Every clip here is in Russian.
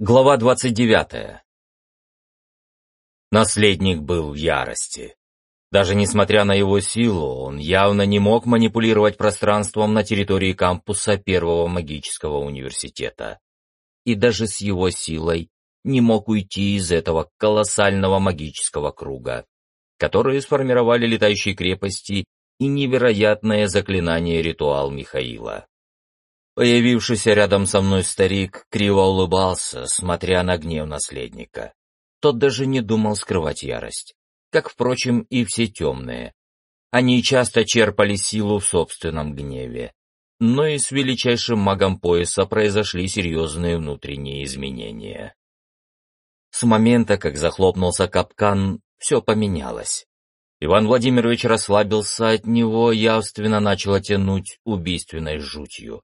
Глава 29. Наследник был в ярости. Даже несмотря на его силу, он явно не мог манипулировать пространством на территории кампуса Первого магического университета. И даже с его силой не мог уйти из этого колоссального магического круга, которые сформировали летающие крепости и невероятное заклинание ритуал Михаила. Появившийся рядом со мной старик криво улыбался, смотря на гнев наследника. Тот даже не думал скрывать ярость, как, впрочем, и все темные. Они часто черпали силу в собственном гневе. Но и с величайшим магом пояса произошли серьезные внутренние изменения. С момента, как захлопнулся капкан, все поменялось. Иван Владимирович расслабился от него, явственно начало тянуть убийственной жутью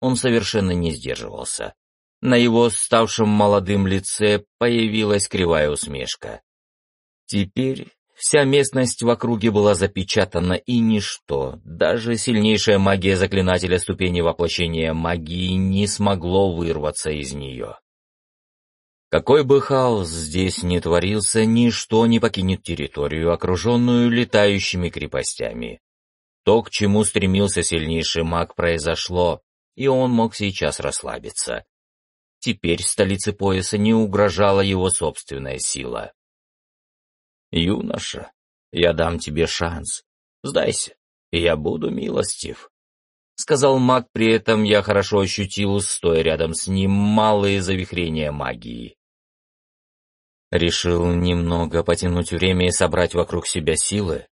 он совершенно не сдерживался. На его ставшем молодым лице появилась кривая усмешка. Теперь вся местность в округе была запечатана, и ничто, даже сильнейшая магия заклинателя ступени воплощения магии не смогло вырваться из нее. Какой бы хаос здесь ни творился, ничто не покинет территорию, окруженную летающими крепостями. То, к чему стремился сильнейший маг, произошло, и он мог сейчас расслабиться. Теперь столице пояса не угрожала его собственная сила. «Юноша, я дам тебе шанс. Сдайся, я буду милостив», — сказал маг, при этом я хорошо ощутил, стоя рядом с ним, малые завихрения магии. Решил немного потянуть время и собрать вокруг себя силы.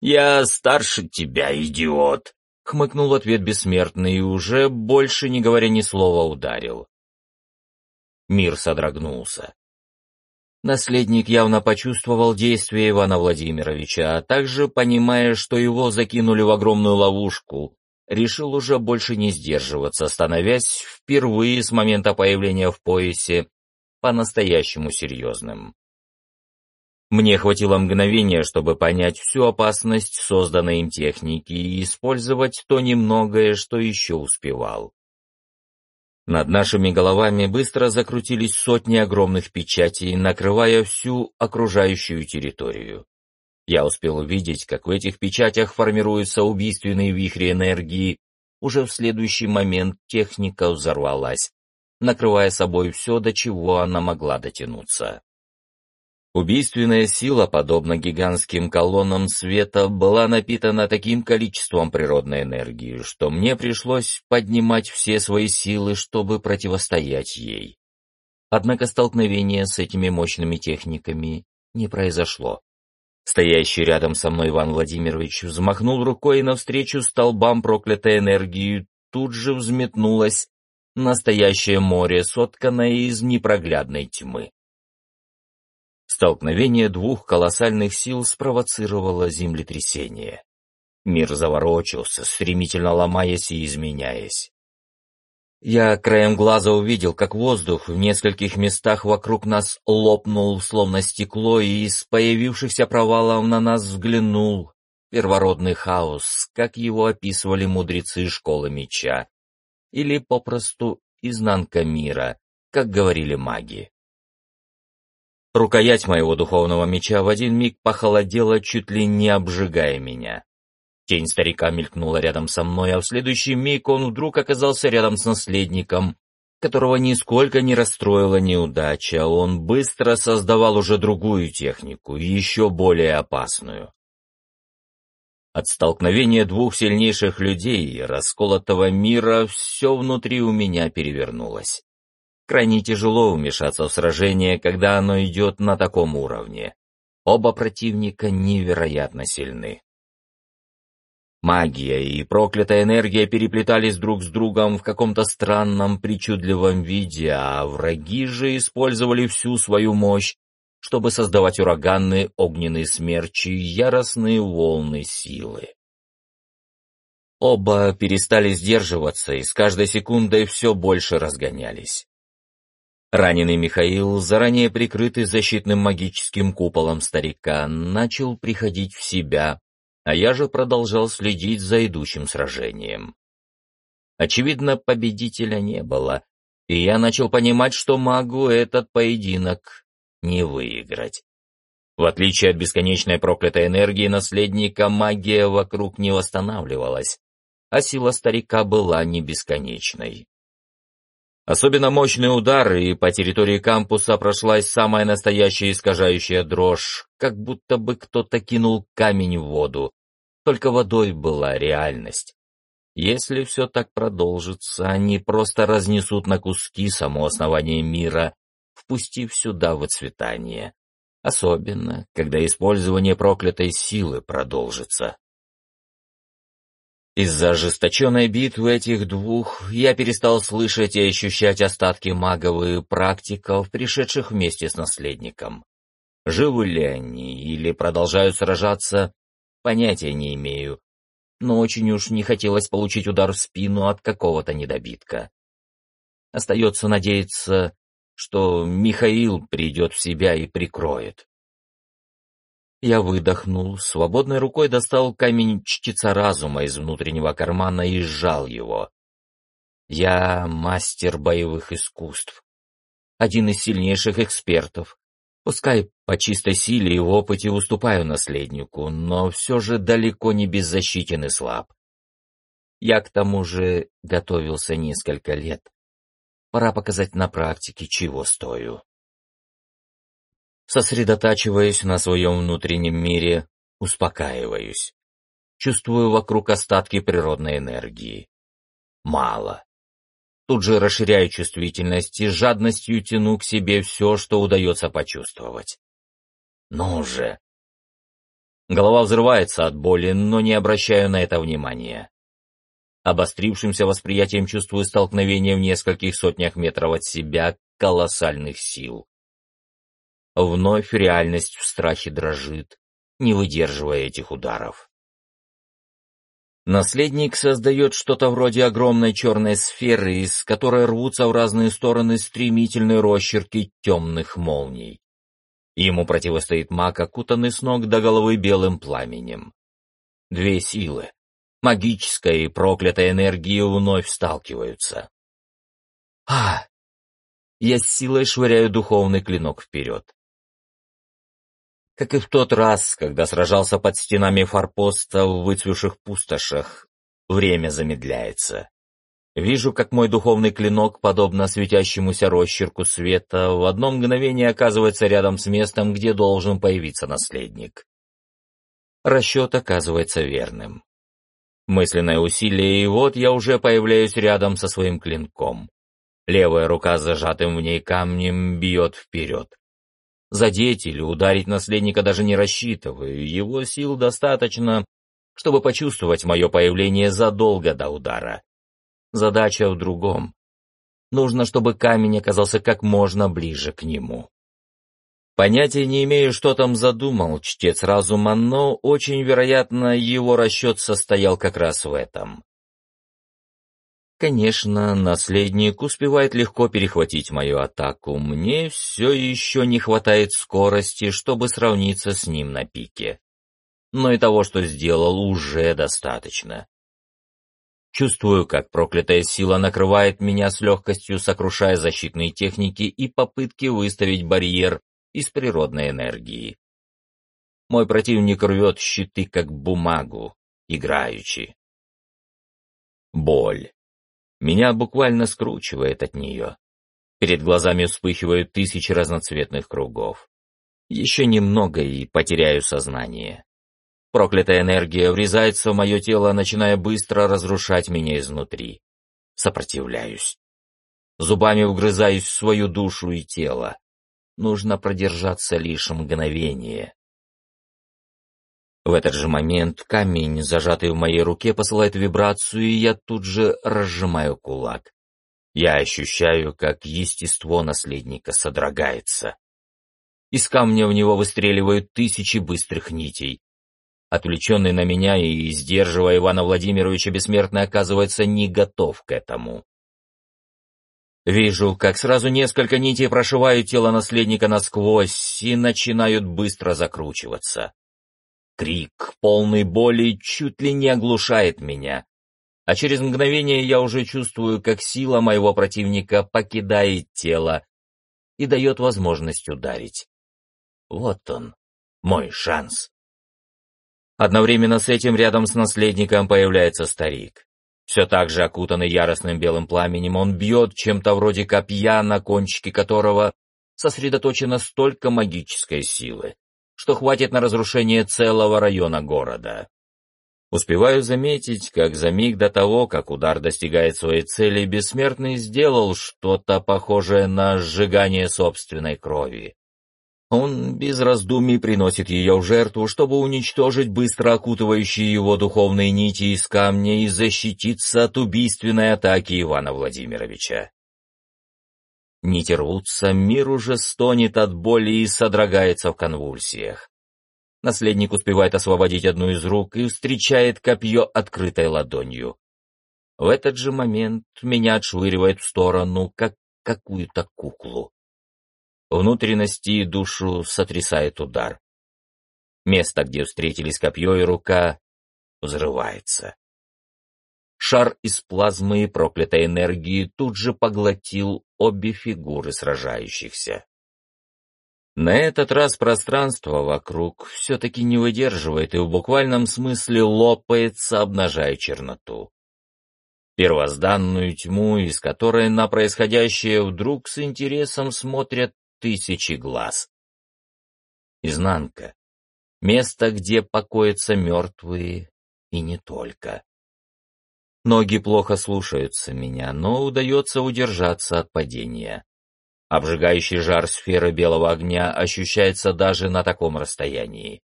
«Я старше тебя, идиот!» — хмыкнул в ответ бессмертный и уже, больше не говоря ни слова, ударил. Мир содрогнулся. Наследник явно почувствовал действие Ивана Владимировича, а также, понимая, что его закинули в огромную ловушку, решил уже больше не сдерживаться, становясь впервые с момента появления в поясе по-настоящему серьезным. Мне хватило мгновения, чтобы понять всю опасность созданной им техники и использовать то немногое, что еще успевал. Над нашими головами быстро закрутились сотни огромных печатей, накрывая всю окружающую территорию. Я успел увидеть, как в этих печатях формируются убийственные вихри энергии. Уже в следующий момент техника взорвалась, накрывая собой все, до чего она могла дотянуться. Убийственная сила, подобно гигантским колоннам света, была напитана таким количеством природной энергии, что мне пришлось поднимать все свои силы, чтобы противостоять ей. Однако столкновение с этими мощными техниками не произошло. Стоящий рядом со мной Иван Владимирович взмахнул рукой и навстречу столбам проклятой энергии тут же взметнулось настоящее море, сотканное из непроглядной тьмы. Столкновение двух колоссальных сил спровоцировало землетрясение. Мир заворочился, стремительно ломаясь и изменяясь. Я краем глаза увидел, как воздух в нескольких местах вокруг нас лопнул, словно стекло, и из появившихся провалов на нас взглянул первородный хаос, как его описывали мудрецы школы меча, или попросту изнанка мира, как говорили маги. Рукоять моего духовного меча в один миг похолодела, чуть ли не обжигая меня. Тень старика мелькнула рядом со мной, а в следующий миг он вдруг оказался рядом с наследником, которого нисколько не расстроила неудача, он быстро создавал уже другую технику, еще более опасную. От столкновения двух сильнейших людей и расколотого мира все внутри у меня перевернулось. Крайне тяжело вмешаться в сражение, когда оно идет на таком уровне. Оба противника невероятно сильны. Магия и проклятая энергия переплетались друг с другом в каком-то странном, причудливом виде, а враги же использовали всю свою мощь, чтобы создавать ураганные огненные смерчи яростные волны силы. Оба перестали сдерживаться и с каждой секундой все больше разгонялись. Раненый Михаил, заранее прикрытый защитным магическим куполом старика, начал приходить в себя, а я же продолжал следить за идущим сражением. Очевидно, победителя не было, и я начал понимать, что могу этот поединок не выиграть. В отличие от бесконечной проклятой энергии наследника, магия вокруг не восстанавливалась, а сила старика была не бесконечной. Особенно мощный удар, и по территории кампуса прошлась самая настоящая искажающая дрожь, как будто бы кто-то кинул камень в воду. Только водой была реальность. Если все так продолжится, они просто разнесут на куски само основание мира, впустив сюда выцветание. Особенно, когда использование проклятой силы продолжится. Из-за ожесточенной битвы этих двух я перестал слышать и ощущать остатки магов и практиков, пришедших вместе с наследником. Живы ли они или продолжают сражаться, понятия не имею, но очень уж не хотелось получить удар в спину от какого-то недобитка. Остается надеяться, что Михаил придет в себя и прикроет. Я выдохнул, свободной рукой достал камень чтеца разума из внутреннего кармана и сжал его. Я мастер боевых искусств, один из сильнейших экспертов. Пускай по чистой силе и опыте уступаю наследнику, но все же далеко не беззащитен и слаб. Я к тому же готовился несколько лет. Пора показать на практике, чего стою. Сосредотачиваясь на своем внутреннем мире, успокаиваюсь. Чувствую вокруг остатки природной энергии. Мало. Тут же расширяю чувствительность и жадностью тяну к себе все, что удается почувствовать. Ну же. Голова взрывается от боли, но не обращаю на это внимания. Обострившимся восприятием чувствую столкновение в нескольких сотнях метров от себя колоссальных сил. Вновь реальность в страхе дрожит, не выдерживая этих ударов. Наследник создает что-то вроде огромной черной сферы, из которой рвутся в разные стороны стремительные росчерки темных молний. Ему противостоит маг, окутанный с ног до головы белым пламенем. Две силы, магическая и проклятая энергии, вновь сталкиваются. А! Я с силой швыряю духовный клинок вперед. Как и в тот раз, когда сражался под стенами форпоста в выцвевших пустошах, время замедляется. Вижу, как мой духовный клинок, подобно светящемуся росчерку света, в одно мгновение оказывается рядом с местом, где должен появиться наследник. Расчет оказывается верным. Мысленное усилие, и вот я уже появляюсь рядом со своим клинком. Левая рука с зажатым в ней камнем бьет вперед. Задеть или ударить наследника даже не рассчитываю, его сил достаточно, чтобы почувствовать мое появление задолго до удара. Задача в другом. Нужно, чтобы камень оказался как можно ближе к нему. Понятия не имею, что там задумал чтец разума, но очень вероятно, его расчет состоял как раз в этом. Конечно, наследник успевает легко перехватить мою атаку. Мне все еще не хватает скорости, чтобы сравниться с ним на пике. Но и того, что сделал, уже достаточно. Чувствую, как проклятая сила накрывает меня с легкостью, сокрушая защитные техники и попытки выставить барьер из природной энергии. Мой противник рвет щиты, как бумагу, играючи. Боль. Меня буквально скручивает от нее. Перед глазами вспыхивают тысячи разноцветных кругов. Еще немного и потеряю сознание. Проклятая энергия врезается в мое тело, начиная быстро разрушать меня изнутри. Сопротивляюсь. Зубами вгрызаюсь в свою душу и тело. Нужно продержаться лишь мгновение. В этот же момент камень, зажатый в моей руке, посылает вибрацию, и я тут же разжимаю кулак. Я ощущаю, как естество наследника содрогается. Из камня в него выстреливают тысячи быстрых нитей. Отвлеченный на меня и сдерживая Ивана Владимировича Бессмертный оказывается не готов к этому. Вижу, как сразу несколько нитей прошивают тело наследника насквозь и начинают быстро закручиваться. Крик, полный боли, чуть ли не оглушает меня. а через мгновение я уже чувствую, как сила моего противника покидает тело и дает возможность ударить. Вот он, мой шанс. Одновременно с этим рядом с наследником появляется старик. Все так же окутанный яростным белым пламенем, он бьет чем-то вроде копья, на кончике которого сосредоточено столько магической силы, что хватит на разрушение целого района города. Успеваю заметить, как за миг до того, как удар достигает своей цели, Бессмертный сделал что-то похожее на сжигание собственной крови. Он без раздумий приносит ее в жертву, чтобы уничтожить быстро окутывающие его духовные нити из камня и защититься от убийственной атаки Ивана Владимировича. Нити рвутся, мир уже стонет от боли и содрогается в конвульсиях. Наследник успевает освободить одну из рук и встречает копье открытой ладонью. В этот же момент меня отшвыривает в сторону, как какую-то куклу. Внутренности и душу сотрясает удар. Место, где встретились копье и рука, взрывается. Шар из плазмы и проклятой энергии тут же поглотил обе фигуры сражающихся. На этот раз пространство вокруг все-таки не выдерживает и в буквальном смысле лопается, обнажая черноту. Первозданную тьму, из которой на происходящее вдруг с интересом смотрят тысячи глаз. Изнанка. Место, где покоятся мертвые, и не только. Ноги плохо слушаются меня, но удается удержаться от падения. Обжигающий жар сферы белого огня ощущается даже на таком расстоянии.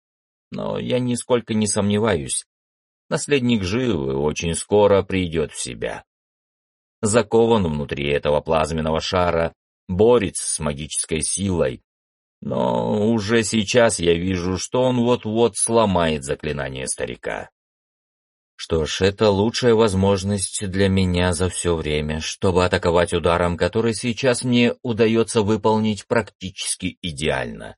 Но я нисколько не сомневаюсь. Наследник жив и очень скоро придет в себя. Закован внутри этого плазменного шара, борется с магической силой. Но уже сейчас я вижу, что он вот-вот сломает заклинание старика. Что ж, это лучшая возможность для меня за все время, чтобы атаковать ударом, который сейчас мне удается выполнить практически идеально.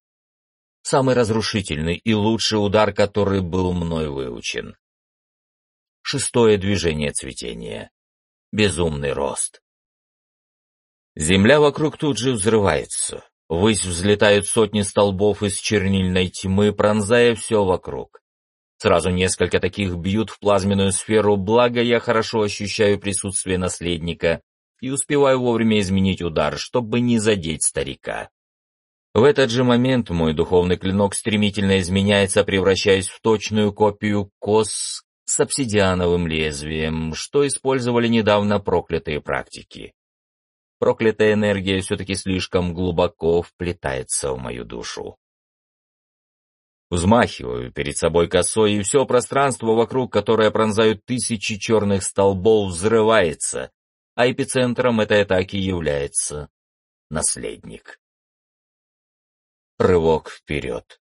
Самый разрушительный и лучший удар, который был мной выучен. Шестое движение цветения. Безумный рост. Земля вокруг тут же взрывается. Ввысь взлетают сотни столбов из чернильной тьмы, пронзая все вокруг. Сразу несколько таких бьют в плазменную сферу, благо я хорошо ощущаю присутствие наследника и успеваю вовремя изменить удар, чтобы не задеть старика. В этот же момент мой духовный клинок стремительно изменяется, превращаясь в точную копию кос с обсидиановым лезвием, что использовали недавно проклятые практики. Проклятая энергия все-таки слишком глубоко вплетается в мою душу. Взмахиваю перед собой косой, и все пространство вокруг, которое пронзают тысячи черных столбов, взрывается, а эпицентром этой атаки является наследник. Рывок вперед.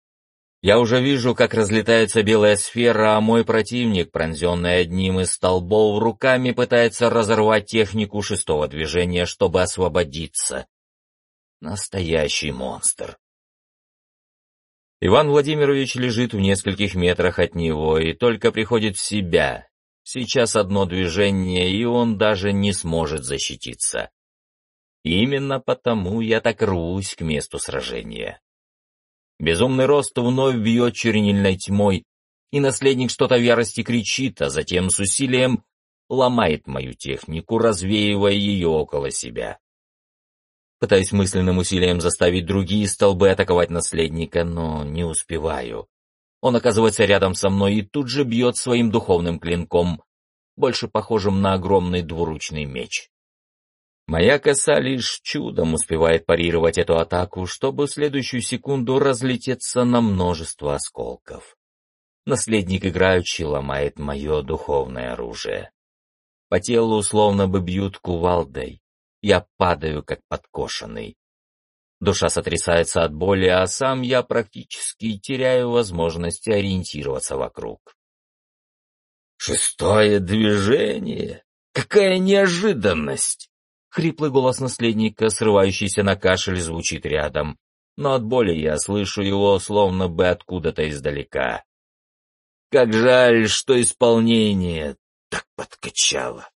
Я уже вижу, как разлетается белая сфера, а мой противник, пронзенный одним из столбов, руками пытается разорвать технику шестого движения, чтобы освободиться. Настоящий монстр. Иван Владимирович лежит в нескольких метрах от него и только приходит в себя. Сейчас одно движение, и он даже не сможет защититься. Именно потому я так рвусь к месту сражения. Безумный рост вновь бьет чернильной тьмой, и наследник что-то в ярости кричит, а затем с усилием ломает мою технику, развеивая ее около себя. Пытаюсь мысленным усилием заставить другие столбы атаковать наследника, но не успеваю. Он оказывается рядом со мной и тут же бьет своим духовным клинком, больше похожим на огромный двуручный меч. Моя коса лишь чудом успевает парировать эту атаку, чтобы в следующую секунду разлететься на множество осколков. Наследник играючи ломает мое духовное оружие. По телу условно бы бьют кувалдой. Я падаю, как подкошенный. Душа сотрясается от боли, а сам я практически теряю возможность ориентироваться вокруг. Шестое движение? Какая неожиданность! Хриплый голос наследника, срывающийся на кашель, звучит рядом, но от боли я слышу его словно бы откуда-то издалека. Как жаль, что исполнение так подкачало.